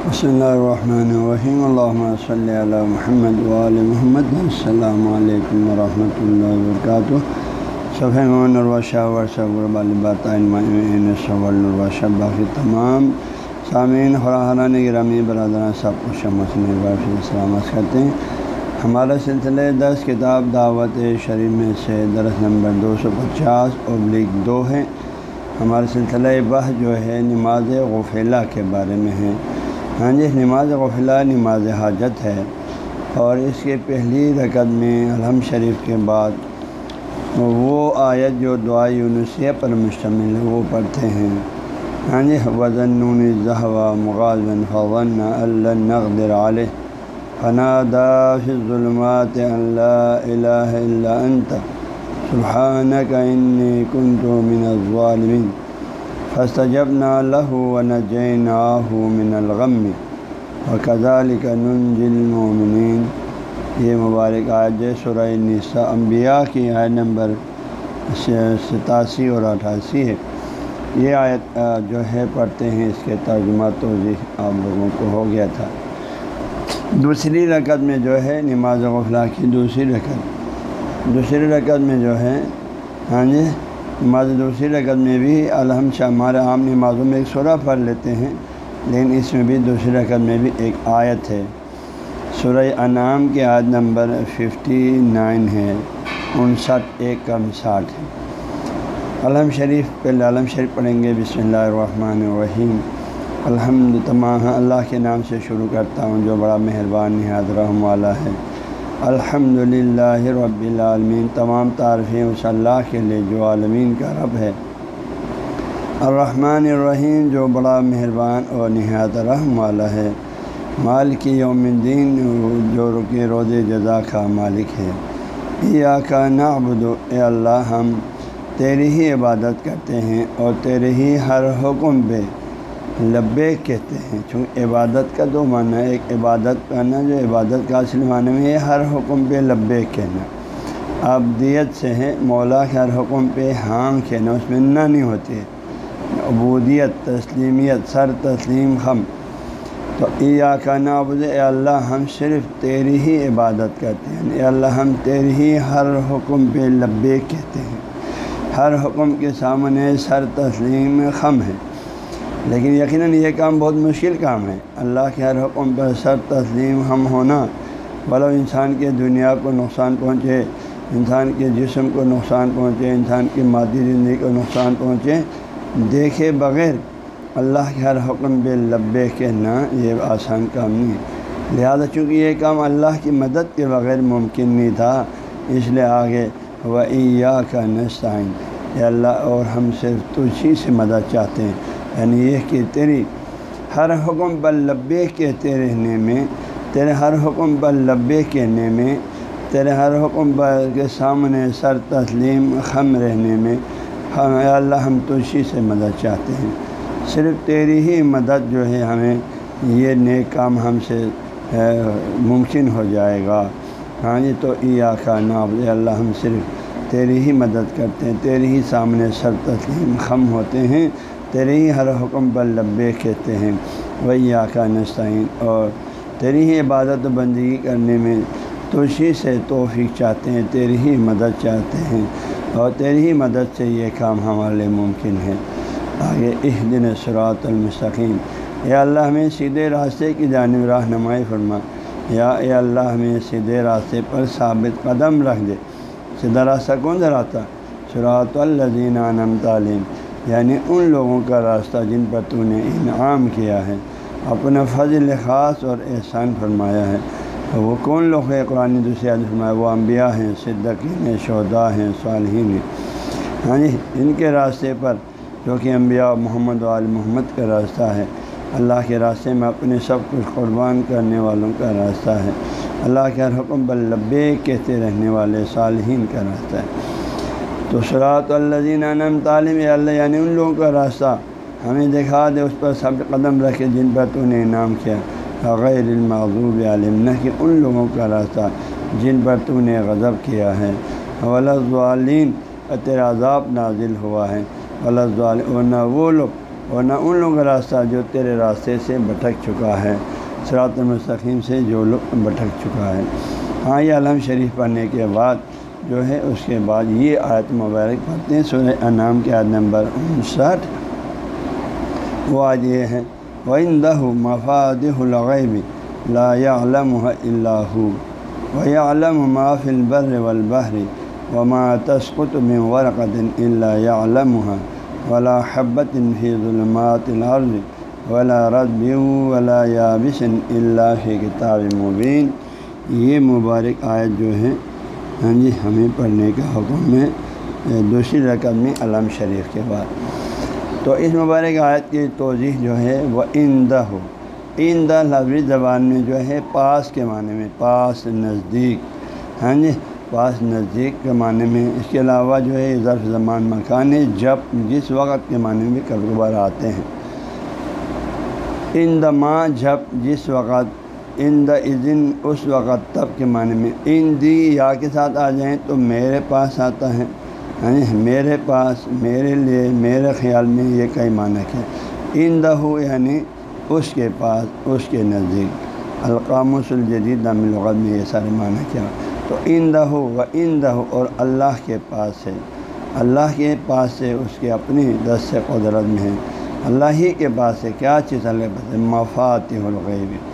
بسم اللہ الرحمن الرحیم اللہ صلی علی محمد وعلی محمد السلام علیکم ورحمۃ اللہ وبرکاتہ صفح الرشہ ورثہ باقی تمام سامعین خراہران گرامی برادران سب کو شمس سلامت کرتے ہیں ہمارا سلسلہ دس کتاب دعوت شریف میں سے درس نمبر دو سو پچاس ابلیغ دو ہے ہمارا سلسلہ بہ جو ہے نماز غفیلہ کے بارے میں ہے ہاں جی نماز غفلہ، نماز حاجت ہے۔ اور اس کے پہلی رکعت میں الحم شریف کے بعد وہ آیت جو دعا یونسیہ پر مشتمل ہے، وہ پڑھتے ہیں۔ ہاں جی وزن نون مغازن فون اللہ نقدر علیہ۔ فنا فی ظلمات اللہ الہ الا انت۔ سبحانک انی کنت من الظالمین۔ فاستجبنا له ونجيناه من الغم. وكذلك ننجي المؤمنين. یہ مبارک آج سورہ نساء انبیاء کی آیت نمبر ستاسی اور اٹھاسی ہے. یہ آیت جو ہے، پڑھتے ہیں، اس کے ترجمہ توضیح آپ لوگوں کو ہو گیا تھا. دوسری رکعت میں جو ہے نماز غفلہ کی دوسری رکعت. دوسری رکعت میں جو ہے ہاں جی نماز دوسری رکعت میں بھی الحمد شاہ ہمارے عام نمازوں میں ایک سورہ پڑھ لیتے ہیں، لیکن اس میں بھی دوسری رکعت میں بھی ایک آیت ہے۔ سورہ انعام کی عاد نمبر ففٹی نائن ہے، انسٹھ، ایک کم ساٹھ ہے۔ علم شریف، پہلے علم شریف پڑھیں گے، بسم اللہ الرحمن الرحیم۔ الحمد تمام، اللہ کے نام سے شروع کرتا ہوں، جو بڑا مہربان نہاد رحم والا ہے۔ الحمد للہ رب العالمین، تمام تعریفیں اس اللہ کے لیے جو عالمین کا رب ہے۔ الرحمن الرحیم جو بڑا مہربان اور نہایت رحم والا ہے۔ مالک یوم الدین، جو رکی روز جزا کا مالک ہے۔ یا کا نعبد، اے اللہ، ہم تیری ہی عبادت کرتے ہیں اور تیرے ہی ہر حکم پہ لبے کہتے ہیں، چونکہ عبادت کا دو معنی ہے۔ ایک عبادت کرنا، جو عبادت کا اصل معنی میں ہے ہر حکم پہ لبے کہنا۔ ابدیت سے ہے مولا کے ہر حکم پہ ہاں کہنا، اس میں نہ نہیں ہوتی ہے عبودیت، تسلیمیت، سر تسلیم ہم تو ایا کا نابود اے اللہ، ہم صرف تیری ہی عبادت کرتے ہیں۔ اے اللہ، ہم تیری ہی ہر حکم پہ لبے کہتے ہیں۔ ہر حکم کے سامنے سر تسلیم خم ہے۔ لیکن یقیناً یہ کام بہت مشکل کام ہے۔ اللہ کے ہر حکم پر سر تسلیم ہم ہونا۔ بلو انسان کے دنیا کو نقصان پہنچے، انسان کے جسم کو نقصان پہنچے، انسان کی مادی زندگی کو نقصان پہنچے۔ دیکھے بغیر اللہ کے ہر حکم بے لبے کہنا یہ آسان کام نہیں ہے۔ لہٰذا چونکہ یہ کام اللہ کی مدد کے بغیر ممکن نہیں تھا، اس لیے آگے و یا کا نسائن یہ اللہ، اور ہم صرف تجھی سے مدد چاہتے ہیں۔ یعنی یہ کہ تیری ہر حکم پر لبے کہتے رہنے میں، تیرے ہر حکم پر لبے کہنے میں، تیرے ہر حکم پر کے سامنے سر تسلیم خم رہنے میں، ہم اللہ ہم توشی سے مدد چاہتے ہیں۔ صرف تیری ہی مدد جو ہے ہمیں یہ نیک کام ہم سے ممکن ہو جائے گا۔ ہاں جی تو ای آخا ناب اللہ ہم صرف تیری ہی مدد کرتے ہیں، تیری ہی سامنے سر تسلیم خم ہوتے ہیں۔ تیرے ہی ہر حکم پر لبے کہتے ہیں، وہی آقا نسائن اور تیری ہی عبادت و بندگی کرنے میں توشی سے توفیق چاہتے ہیں، تیری ہی مدد چاہتے ہیں۔ اور تیری ہی مدد سے یہ کام ہمارے ممکن ہے آگے اس دن سرات المستقیم۔ یا اللہ، ہمیں سیدھے راستے کی جانب رہنمائی فرما۔ یا اے اللہ، ہمیں سیدھے راستے پر ثابت قدم رکھ دے۔ سیدھا راستہ کون سا راستہ سرات الدین عنم تعلیم یعنی ان لوگوں کا راستہ جن پر تو نے انعام کیا ہے، اپنا فضل خاص اور احسان فرمایا ہے۔ وہ کون لوگ ہیں؟ قرآن دوسری عادت فرمایا، وہ انبیاء ہیں صدقین ہیں شہدا ہیں، صالحین ہیں۔ ہاں جی ان کے راستے پر جو کہ انبیاء محمد وال محمد کا راستہ ہے۔ اللہ کے راستے میں اپنے سب کچھ قربان کرنے والوں کا راستہ ہے۔ اللہ کے ہر حکم بل لبے کہتے رہنے والے صالحین کا راستہ ہے۔ تو سرات الزین عنم تعلیم اللہ یعنی ان لوگوں کا راستہ۔ ہمیں دکھا دے، اس پر سب قدم رکھے جن پر تو نے انعام کیا۔ غیر المعضوب عالم نہ کہ ان لوگوں کا راستہ جن پر تو نے غضب کیا ہے۔ ولازین تیرا عذاب نازل ہوا ہے۔ ولازال نہ وہ لوگ، اور نہ ان لوگوں کا راستہ جو تیرے راستے سے بھٹک چکا ہے۔ سرات المستقیم سے جو لوگ بھٹک چکا ہے۔ ہاں یہ علم شریف پڑھنے کے بعد جو ہے، اس کے بعد یہ آیت مبارک پڑھتے ہیں، سورہ انعام کے عید نمبر انسٹھ۔ وہ آج یہ ہے وہ مفاد لا علم اللہ و ہاں جی ہمیں پڑھنے کا حکم ہے دوسری رقم میں علم شریف کے بعد۔ تو اس مبارک آیت کی توضیح جو ہے، وہ اندہ ہو اندہ لفظی زبان میں جو ہے، پاس کے معنی میں، پاس نزدیک۔ ہاں جی پاس نزدیک کے معنی میں۔ اس کے علاوہ جو ہے، ظرف زمان مکان ہے، جب جس وقت کے معنی میں کبھی کبھار آتے ہیں۔ اندما جب جس وقت ان دا عزن اس وقت تب کے معنی میں، ان دی یا کے ساتھ آ جائیں تو میرے پاس آتا ہے۔ یعنی میرے پاس، میرے لیے، میرے خیال میں یہ کئی معنی ہے ان دہو یعنی اس کے پاس، اس کے نزدیک۔ القام الجدید دام لغت میں یہ سارے معنی کیا۔ تو ان دہو و ان دہو اور اللہ کے پاس ہے اللہ کے پاس سے اس کے اپنی دس قدرت میں ہے۔ اللہ ہی کے پاس سے کیا چیز اللہ مفات الغیب۔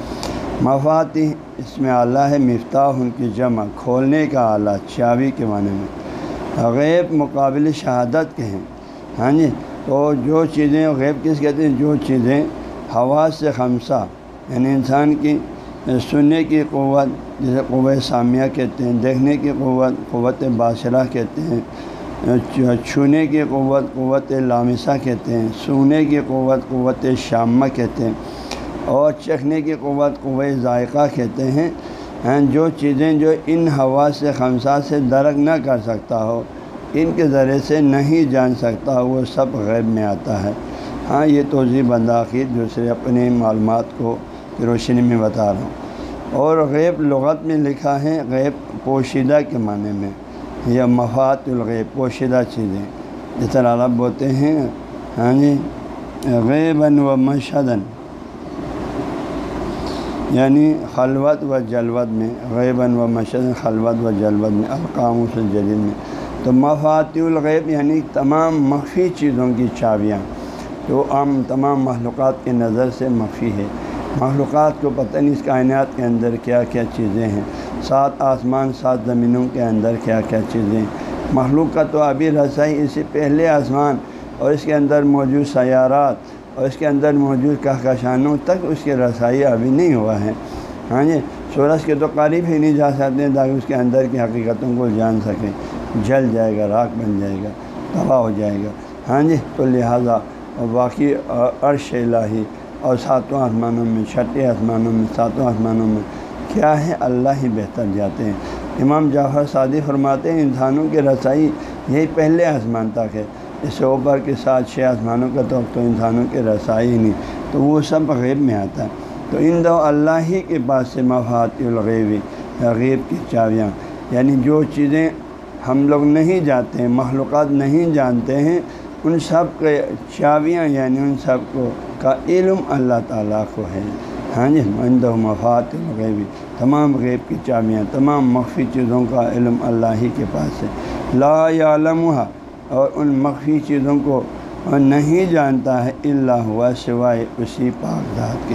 مفاتی اس میں اعلیٰ ہے مفتاح ان کی جمع کھولنے کا اعلیٰ چاوی کے معنی میں غیب مقابل شہادت کے ہیں۔ ہاں جی تو جو چیزیں، غیب کس کہتے ہیں؟ جو چیزیں ہوا سے خمسہ یعنی انسان کی سننے کی قوت، جیسے قوت سامیہ کہتے ہیں، دیکھنے کی قوت قوت بادشرہ کہتے ہیں، چھونے کی قوت قوت لامسہ کہتے ہیں، سونے کی قوت قوت شامہ کہتے ہیں۔ اور چکھنے کی قوت قوت ذائقہ کہتے ہیں ہاں، جو چیزیں جو ان ہوا سے خمسہ سے درک نہ کر سکتا ہو، ان کے ذریعے سے نہیں جان سکتا، وہ سب غیب میں آتا ہے۔ ہاں یہ توضیع بنداخیر دوسرے اپنے معلومات کو روشنی میں بتا رہا ہوں۔ اور غیب لغت میں لکھا ہے، غیب پوشیدہ کے معنی میں، یا مفات الغیب، پوشیدہ چیزیں۔ جس طرح عرب بولتے ہیں ہاں جی غیباً و مشدن یعنی خلوت و جلوت میں، غیباً و مشد خلوت و جلوت میں القام سے جدید میں۔ تو مفاتی الغیب یعنی تمام مخفی چیزوں کی چابیاں۔ جو عام تمام معلومات کے نظر سے مخفی ہے۔ معلومات کو پتہ نہیں اس کائنات کے اندر کیا کیا چیزیں ہیں۔ سات آسمان، سات زمینوں کے اندر کیا کیا چیزیں ہیں۔ مخلوق کا تو ابھی رسائی، اس سے پہلے آسمان۔ اور اس کے اندر موجود سیارات اور اس کے اندر موجود کہکشانوں تک اس کی رسائی ابھی نہیں ہوا ہے۔ ہاں جی سورج کے تو قریب ہی نہیں جا سکتے، تاکہ اس کے اندر کی حقیقتوں کو جان سکیں۔ جل جائے گا، راک بن جائے گا، تباہ ہو جائے گا۔ ہاں جی تو لہٰذا اور باقی عرش الہی اور ساتوں آسمانوں میں، چھٹے آسمانوں میں ساتوں آسمانوں میں کیا ہے؟ اللہ ہی بہتر جاتے ہیں۔ امام جعفر سعدی فرماتے ہیں، انسانوں کی رسائی یہی پہلے آسمان تک ہے۔ اس سے اوپر کے ساتھ چھ آسمانوں کا تو تو انسانوں کے رسائی نہیں۔ تو وہ سب غیب میں آتا ہے۔ تو ان دو اللہ ہی کے پاس سے مفات الغیبی غیب کی چاویاں۔ یعنی جو چیزیں ہم لوگ نہیں جاتے ہیں معلومات نہیں جانتے ہیں، ان سب کے چاویاں یعنی ان سب کو کا علم اللہ تعالیٰ کو ہے۔ ہاں جی مند و مفات الغیبی تمام غیب کی چاویاں، تمام مخفی چیزوں کا علم اللہ ہی کے پاس ہے۔ لا عالم اور ان مخفی چیزوں کو نہیں جانتا ہے اللہ ہوا سوائے اسی پاک ذات کے۔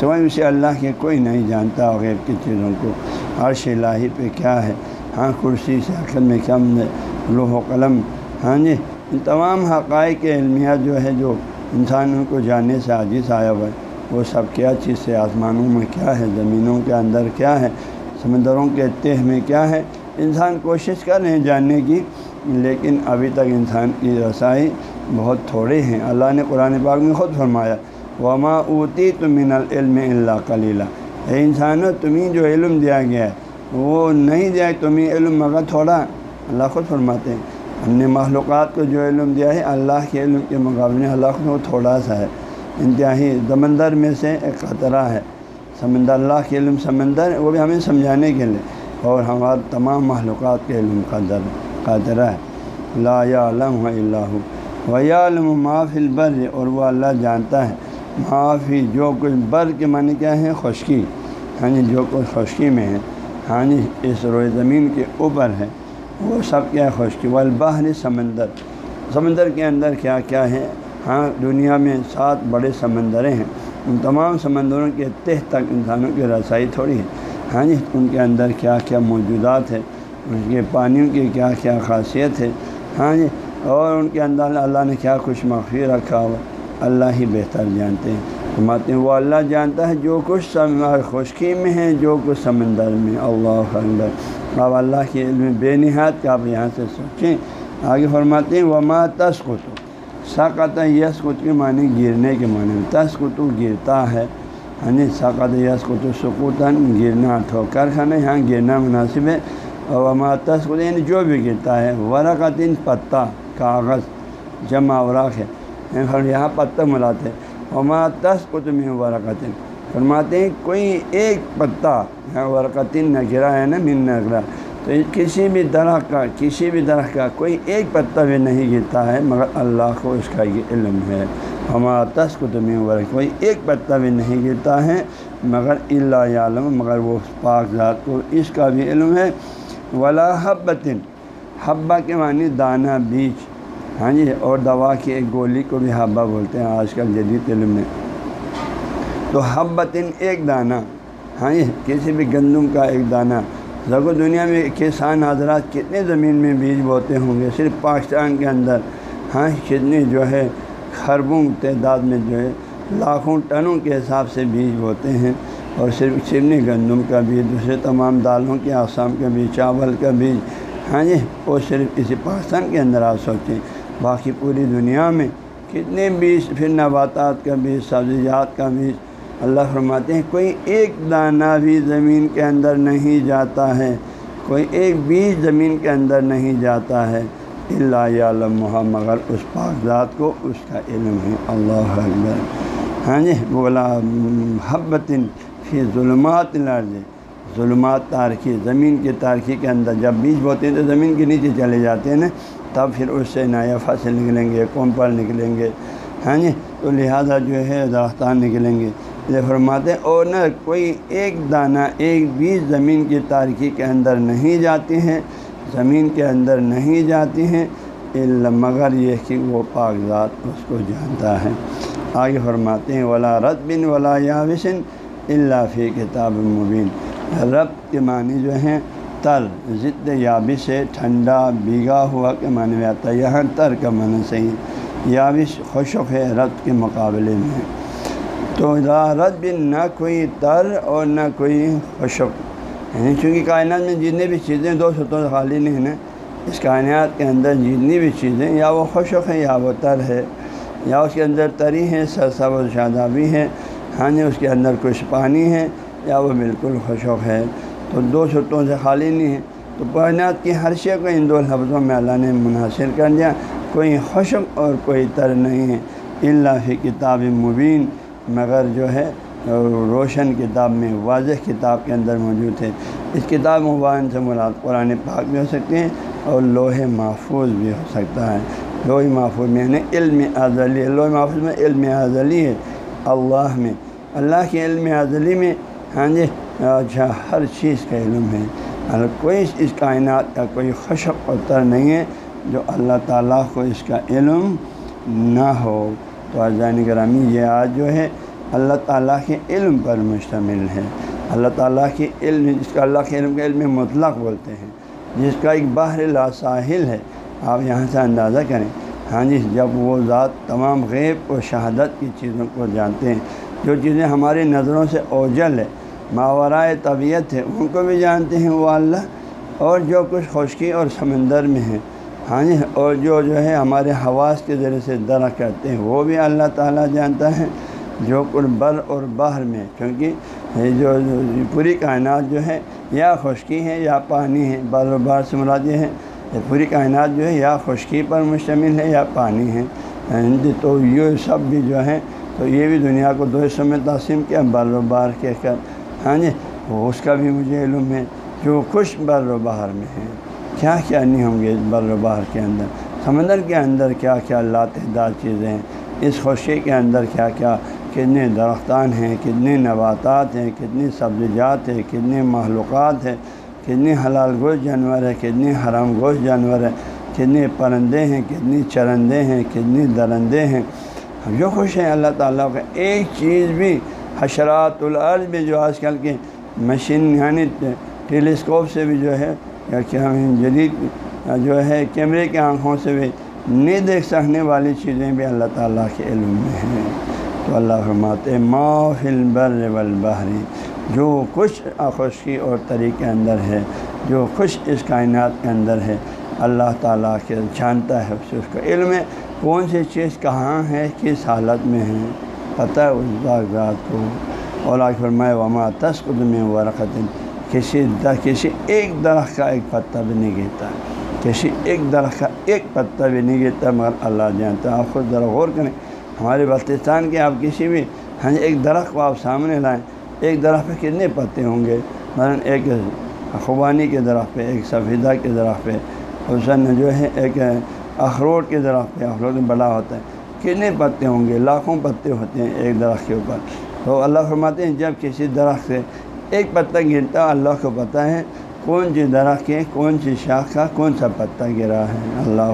سوائے اسے اللہ کے کوئی نہیں جانتا غیب کی چیزوں کو۔ عرش الہی پہ کیا ہے؟ ہاں کرسی سے عقل میں کم ہے لوہ و قلم؟ ہاں جی ان تمام حقائق علمیات جو ہے، جو انسانوں کو جاننے سے عاجز آیا ہوا ہے، وہ سب کیا چیز سے آسمانوں میں کیا ہے؟ زمینوں کے اندر کیا ہے؟ سمندروں کے تہ میں کیا ہے؟ انسان کوشش کر رہے ہیں جاننے کی۔ لیکن ابھی تک انسان کی رسائی بہت تھوڑے ہیں۔ اللہ نے قرآن پاک میں خود فرمایا، وما اوتی تو من العلم اللہ کلیلہ اے انسانوں، تمہیں جو علم دیا گیا ہے، وہ نہیں دیا تمہیں علم مگر تھوڑا۔ اللہ خود فرماتے ہیں، ہم نے معلومات کو جو علم دیا ہے، اللہ کے علم کے مقابلے اللہ کو تھوڑا سا ہے۔ انتہائی سمندر میں سے ایک خطرہ ہے۔ سمندر، اللہ کے علم سمندر، وہ بھی ہمیں سمجھانے کے لیے۔ اور ہمارے تمام معلومات کے علم کا در قادر ہے۔ لا علم اللہ ویالم معافل بر اور وہ اللہ جانتا ہے۔ معافی جو کچھ بر کے معنی کیا ہے؟ خشکی۔ ہاں جی جو کچھ خشکی میں ہے۔ ہاں جی اس روئے زمین کے اوپر ہے۔ وہ سب کیا ہے؟ خشکی۔ والبحر سمندر۔ سمندر کے اندر کیا کیا ہے؟ ہاں دنیا میں سات بڑے سمندریں ہیں۔ ان تمام سمندروں کے تہ تک انسانوں کی رسائی تھوڑی ہے۔ ہاں جی ان کے اندر کیا کیا موجودات ہے ان کے پانیوں کی کیا کیا خاصیت ہے؟ ہاں جی اور ان کے اندر اللہ نے کیا خوش مخفی رکھا ہوا؟ اللہ ہی بہتر جانتے ہیں۔ فرماتے ہیں، وہ اللہ جانتا ہے جو کچھ خشکی میں ہے، جو کچھ سمندر میں۔ اللہ اکبر۔ اب اللہ کے علم بے نہایت کا آپ یہاں سے سوچیں۔ آگے فرماتے ہیں وہ ماں تس کو تو ساقت یس کت کے معنی گرنے کے معنی میں تس کتو گرتا ہے۔ ہاں جی ساقت یس کتو سکوتاً گرنا ٹھوکر کھانا یہاں گرنا مناسب ہے۔ وما تس یعنی جو بھی گرتا ہے ورقتن پتہ کاغذ جمع اوراق ہے یہاں پتہ ملاتے وما تس کت میں ورقتن فرماتے ہیں کوئی ایک پتہ یہاں ورقتن نہ گرا ہے نا من نہ گرا تو کسی بھی درخت کا کسی بھی درخت کا کوئی ایک پتہ بھی نہیں گرتا ہے مگر اللہ کو اس کا یہ علم ہے ہمارا تس کو ورق کوئی ایک پتہ بھی نہیں گرتا ہے مگر اللہ عالم مگر وہ پاک ذات کو اس کا بھی علم ہے ولا حبتن. حبا کے معنی دانہ، بیج۔ ہاں جی اور دوا کی ایک گولی کو بھی حبا بولتے ہیں، آج کل جدید علم میں۔ تو حبتن ایک دانہ۔ ہاں جی کسی بھی گندم کا ایک دانہ۔ لگو دنیا میں کسان، حضرات کتنے زمین میں بیج بوتے ہوں گے؟ صرف پاکستان کے اندر۔ ہاں جی، کتنی جو ہے، خربوں تعداد میں جو ہے، لاکھوں ٹنوں کے حساب سے بیج بوتے ہیں۔ اور صرف چمنی گندم کا بیج دوسرے تمام دالوں کے آسام کا بیج چاول کا بیج ہاں جی وہ صرف اسی پاکستان کے اندر آپ سوچیں باقی پوری دنیا میں کتنے بیج پھر نباتات کا بیج سبزیات کا بیج اللہ فرماتے ہیں، کوئی ایک دانہ بھی زمین کے اندر نہیں جاتا ہے۔ کوئی ایک بیج زمین کے اندر نہیں جاتا ہے۔ اللہ علم مگر اس پاک ذات کو، اس کا علم ہے۔ اللہ اکبر۔ ہاں جی بولا حبتن فی ظلمات لرز ظلمات تارکی زمین کی تارکی کے اندر جب بیج بوتے ہیں تو زمین کے نیچے چلے جاتے ہیں نا، تب پھر اس سے نیا فصل نکلیں گے کومپل نکلیں گے۔ ہاں جی؟ تو لہٰذا جو ہے درختان نکلیں گے۔ یہ فرماتے اور نہ کوئی ایک دانہ، ایک بیج زمین کی تاریکی کے اندر نہیں جاتی ہیں، زمین کے اندر نہیں جاتی ہیں مگر یہ کہ وہ کاغذات اس کو جانتا ہے۔ آگے فرماتے ہیں، ولا رت بن ولا یاوسن اللہ فی کتاب مبین۔ رب کے معنی جو ہیں، تر، ضد یابش ہے ٹھنڈا بھیگا ہوا کے معنی میں آتا ہے۔ یہاں تر کا معنی صحیح یابش خشک ہے رت کے مقابلے میں تو رد بھی نہ کوئی تر اور نہ کوئی خشک یعنی چونکہ کائنات میں جتنی بھی چیزیں دو ستوں خالی نہیں ہیں اس کائنات کے اندر جتنی بھی چیزیں، یا وہ خشک ہے یا وہ تر ہے۔ یا اس کے اندر تری ہے سرسب و شادابی ہے ہاں جی اس کے اندر کچھ پانی ہے، یا وہ بالکل خشک ہے، تو دو ستوں سے خالی نہیں ہے۔ تو کائنات کی ہر شے کو ان دو لفظوں میں اللہ نے منحصر کر دیا۔ کوئی خشک اور کوئی تر نہیں ہے۔ اللہ فی کتاب مبین، مگر جو ہے، روشن کتاب میں، واضح کتاب کے اندر موجود ہے۔ اس کتاب مبان سے مراد قرآن پاک بھی ہو سکتے ہیں، اور لوہے محفوظ بھی ہو سکتا ہے۔ لوہے محفوظ میں یعنی علم ازلی لوہے محفوظ میں علم ازلی ہے۔ اللہ میں۔ اللہ کے علم ازلی میں ہاں جی اچھا ہر چیز کا علم ہے۔ اگر کوئی اس کائنات کا کوئی خشک و تر نہیں ہے جو اللہ تعالیٰ کو اس کا علم نہ ہو، تو اذان گرامی، یہ آج جو ہے اللہ تعالیٰ کے علم پر مشتمل ہے۔ اللہ تعالیٰ کے علم، جس کا اللہ کے علم کے علم مطلق بولتے ہیں، جس کا ایک باہر لا ساحل ہے، آپ یہاں سے اندازہ کریں۔ ہاں جی جب وہ ذات تمام غیب و شہادت کی چیزوں کو جانتے ہیں، جو چیزیں ہماری نظروں سے اوجل ہے ماورائے طبیعت ہے ان کو بھی جانتے ہیں وہ اللہ، اور جو کچھ خشکی اور سمندر میں ہے ہاں جی اور جو جو ہے ہمارے حواس کے ذریعے سے درخت کرتے ہیں، وہ بھی اللہ تعالیٰ جانتا ہے، جو بر اور باہر میں کیونکہ جو پوری کائنات جو ہے، یا خشکی ہے یا پانی ہے، بر و باہر سے مراد یہ ہے پوری کائنات جو ہے یا خشکی پر مشتمل ہے یا پانی ہے۔ تو یہ سب بھی جو ہے تو یہ بھی دنیا کو دو حصوں میں تقسیم کیا، بر و باہر کہہ کر۔ ہاں جی وہ اس کا بھی مجھے علم ہے جو خوش بر و باہر میں ہے۔ کیا کیا نہیں ہوں گے اس بر و باہر کے اندر؟ سمندر کے اندر کیا کیا اللہ تعداد چیزیں ہیں؟ اس خوشی کے اندر کیا کیا؟ کتنے درختان ہیں، کتنے نباتات ہیں، کتنی سبزیجات ہیں، کتنے معلومات ہیں۔ کتنے حلال گوشت جانور ہیں کتنے حرام گوشت جانور ہیں کتنے پرندے ہیں، کتنی چرندے ہیں، کتنی درندے ہیں۔ ہم جو خوش ہیں، اللہ تعالیٰ کا ایک چیز بھی حشرات العرض بھی جو آج کل کے مشین یعنی ٹیلیسکوپ سے بھی جو ہے، یا کہ ہم جدید جو ہے کیمرے کی آنکھوں سے بھی نہیں دیکھ سکنے والی چیزیں بھی اللہ تعالیٰ کے علم میں ہیں۔ تو اللہ فرماتے ما فی البر والبحری جو کچھ خشکی اور طریقے اندر ہے، جو کچھ اس کائنات کے اندر ہے، اللہ تعالیٰ کے جانتا ہے اسے اس کا علم ہے۔ کون سی چیز کہاں ہے، کس حالت میں ہے؟ پتہ ہے اس کاغذات کو اور فرمائے، وما تسکد میں ورقت کسی در، کسی ایک درخت کا ایک پتہ بھی نہیں گرتا۔ کسی ایک درخت کا ایک پتہ بھی نہیں گرتا، مگر اللہ جانتا ہے، آپ خود ذرا غور کریں۔ ہمارے بلتستان کے آپ کسی بھی ہاں ایک درخت کو آپ سامنے لائیں۔ ایک درخت پہ کتنے پتے ہوں گے؟ مثلاً ایک خوبانی کے درخت پہ، ایک سفیدہ کے درخت پہ حسن جو ہے ایک اخروٹ کے درخت پہ، اخروٹ بڑا ہوتا ہے۔ کتنے پتے ہوں گے؟ لاکھوں پتے ہوتے ہیں ایک درخت کے اوپر۔ تو اللہ فرماتے ہیں، جب کسی درخت سے ایک پتہ گرتا اللہ کو پتہ ہے کون سی درخت کے، کون سی شاخ کا، کون سا پتہ گرا ہے۔ اللہ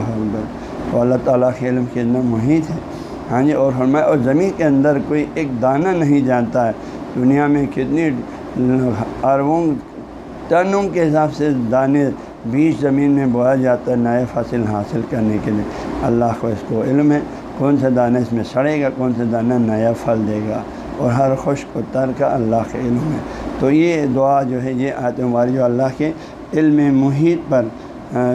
تو اللہ تعالیٰ کے علم کے اندر محیط ہے۔ ہاں جی اور فرمائے اور زمین کے اندر کوئی ایک دانہ نہیں جانتا ہے۔ دنیا میں کتنی اربوں ٹنوں کے حساب سے دانے بیچ زمین میں بویا جاتا ہے، نئے فصل حاصل کرنے کے لیے۔ اللہ کو اس کو علم ہے، کون سے دانے اس میں سڑے گا، کون سے دانہ نیا پھل دے گا۔ اور ہر خشک و تر کا اللہ کے علم ہے۔ تو یہ دعا جو ہے، یہ آیت ہماری جو اللہ کے علم محیط پر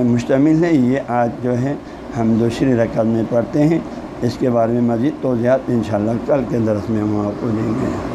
مشتمل ہے۔ یہ آج جو ہے، ہم دوسری رقم میں پڑھتے ہیں۔ اس کے بارے میں مزید توضیحات انشاءاللہ کل کے درس میں ہم آپ کو دیں گے۔